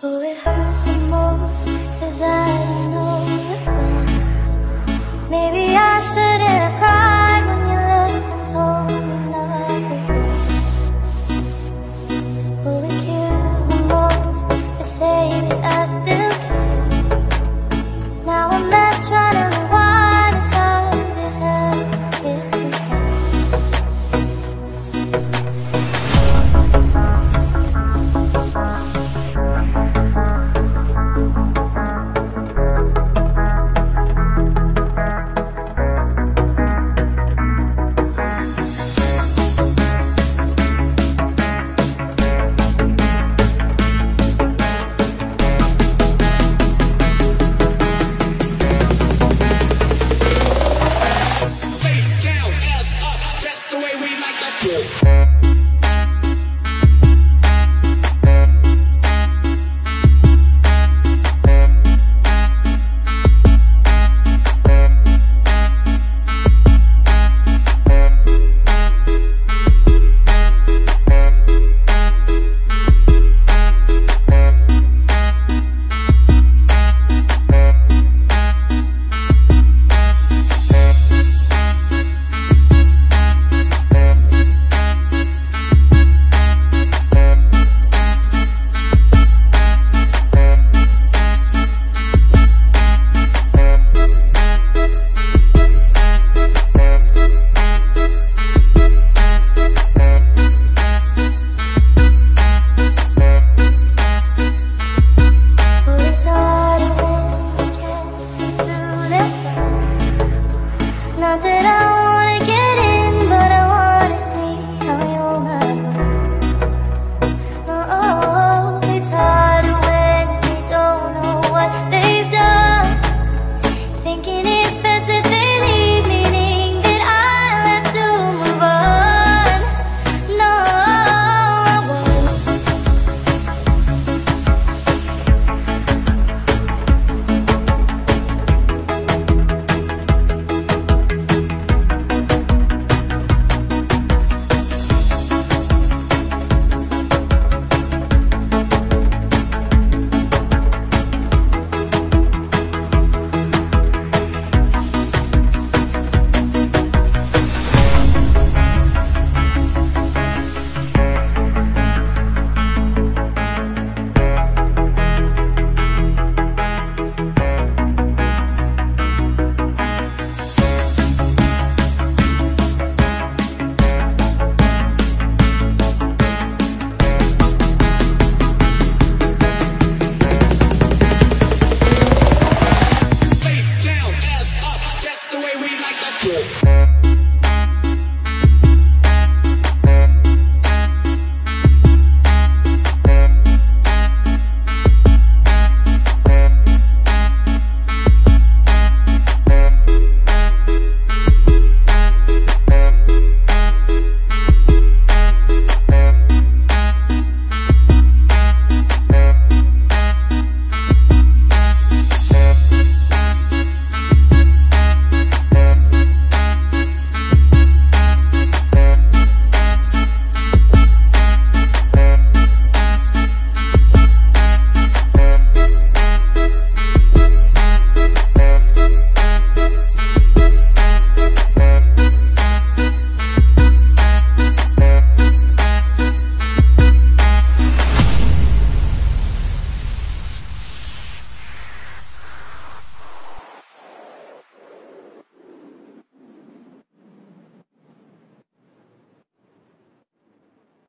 Oh, it hurts the most know the cause. Maybe I shouldn't have cried when you and told me not to kills the most to say that I. shit.